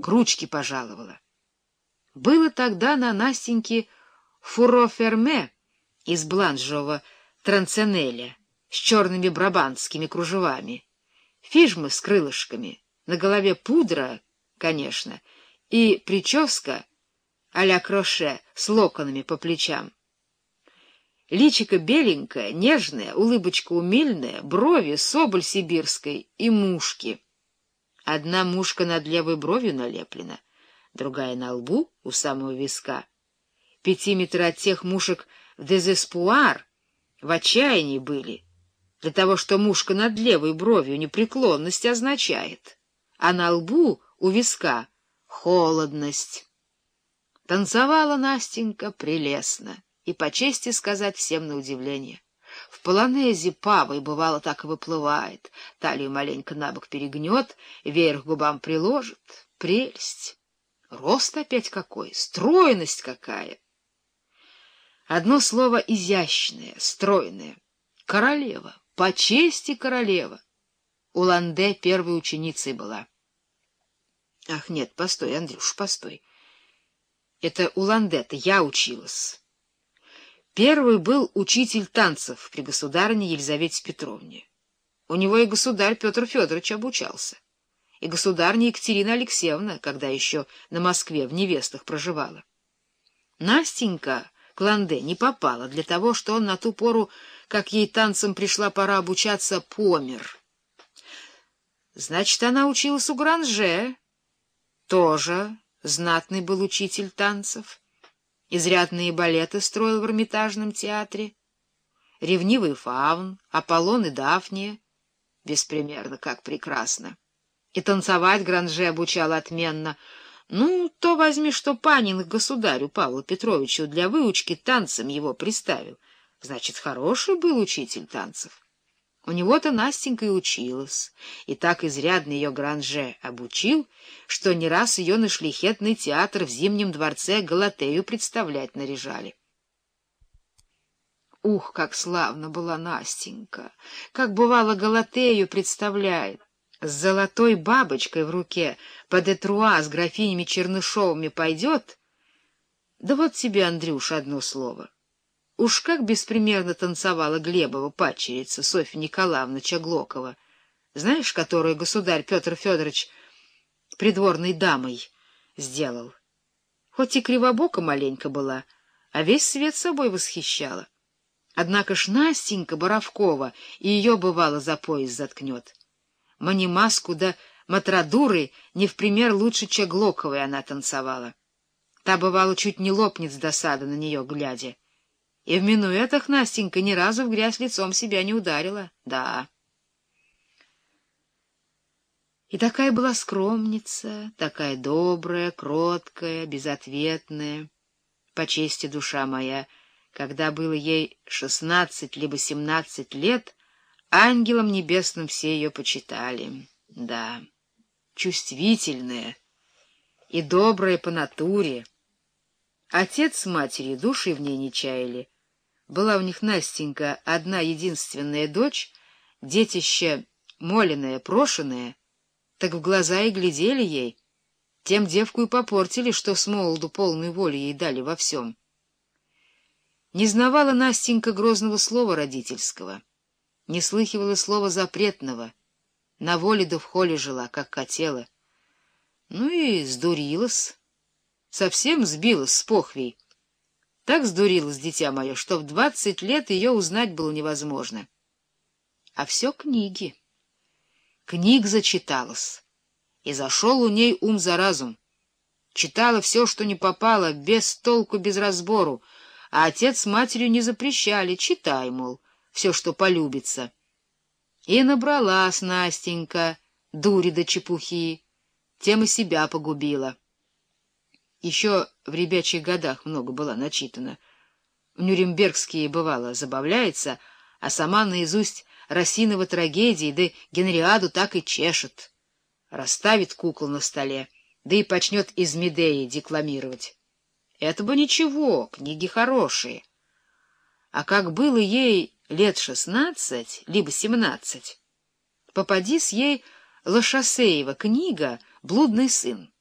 к ручке пожаловала. Было тогда на Настеньке фуроферме из бланжевого транценеля с черными брабантскими кружевами, фижмы с крылышками, на голове пудра, конечно, и прическа а-ля кроше с локонами по плечам. Личико беленькое, нежное, улыбочка умильная, брови, соболь сибирской и мушки. Одна мушка над левой бровью налеплена, другая на лбу у самого виска. Пятиметры от тех мушек в дезеспуар, в отчаянии были, для того, что мушка над левой бровью непреклонность означает, а на лбу у виска — холодность. Танцевала Настенька прелестно и, по чести сказать, всем на удивление. В полонезе павой бывало так и выплывает, талию маленько на бок перегнет, вверх губам приложит. Прелесть! Рост опять какой, стройность какая! Одно слово изящное, стройное. Королева, по чести королева. У Ланде первой ученицей была. Ах, нет, постой, Андрюш, постой. Это у Ланде-то я училась. Первый был учитель танцев при государине Елизавете Петровне. У него и государь Петр Федорович обучался, и государня Екатерина Алексеевна, когда еще на Москве в невестах проживала. Настенька к Ланде не попала для того, что он на ту пору, как ей танцам пришла пора обучаться, помер. Значит, она училась у Гранже, тоже знатный был учитель танцев. Изрядные балеты строил в Эрмитажном театре. Ревнивый фаун, Аполлон и Дафния. Беспримерно, как прекрасно. И танцевать Гранже обучал отменно. Ну, то возьми, что Панин к государю Павлу Петровичу для выучки танцем его приставил. Значит, хороший был учитель танцев. У него-то Настенька и училась, и так изрядно ее Гранже обучил, что не раз ее на шлихетный театр в Зимнем дворце Галатею представлять наряжали. Ух, как славно была Настенька! Как бывало Галатею представляет! С золотой бабочкой в руке под этруа с графинями Чернышовыми пойдет? Да вот тебе, Андрюш, одно слово — Уж как беспримерно танцевала Глебова падчерица Софья Николаевна Чаглокова, знаешь, которую государь Петр Федорович придворной дамой сделал. Хоть и кривобока маленько была, а весь свет собой восхищала. Однако ж Настенька Боровкова и ее, бывало, за пояс заткнет. Манимаску да матрадуры не в пример лучше Чаглоковой она танцевала. Та, бывало, чуть не лопнет с досады на нее, глядя. И в минуэтах Настенька ни разу в грязь лицом себя не ударила. Да. И такая была скромница, такая добрая, кроткая, безответная. По чести душа моя, когда было ей шестнадцать либо семнадцать лет, ангелом небесным все ее почитали. Да, чувствительная и добрая по натуре. Отец с матерью души в ней не чаяли — была у них Настенька одна единственная дочь, детище моленное, прошенное, так в глаза и глядели ей. Тем девку и попортили, что с молоду полную волю ей дали во всем. Не знавала Настенька грозного слова родительского, не слыхивала слова запретного, на воле да в холе жила, как хотела. Ну и сдурилась, совсем сбилась с похвей. Так сдурилось дитя мое, что в двадцать лет ее узнать было невозможно. А все книги. Книг зачиталась, и зашел у ней ум за разум. Читала все, что не попало, без толку, без разбору, а отец с матерью не запрещали, читай, мол, все, что полюбится. И набралась Настенька, дури до чепухи, тем и себя погубила. Еще в ребячьих годах много была начитана. В Нюрнбергские, бывало, забавляется, а сама наизусть Росинова трагедии, да Генриаду так и чешет. Расставит кукол на столе, да и почнет из Медеи декламировать. Это бы ничего, книги хорошие. А как было ей лет шестнадцать, либо семнадцать, попади с ей Лошасеева книга «Блудный сын».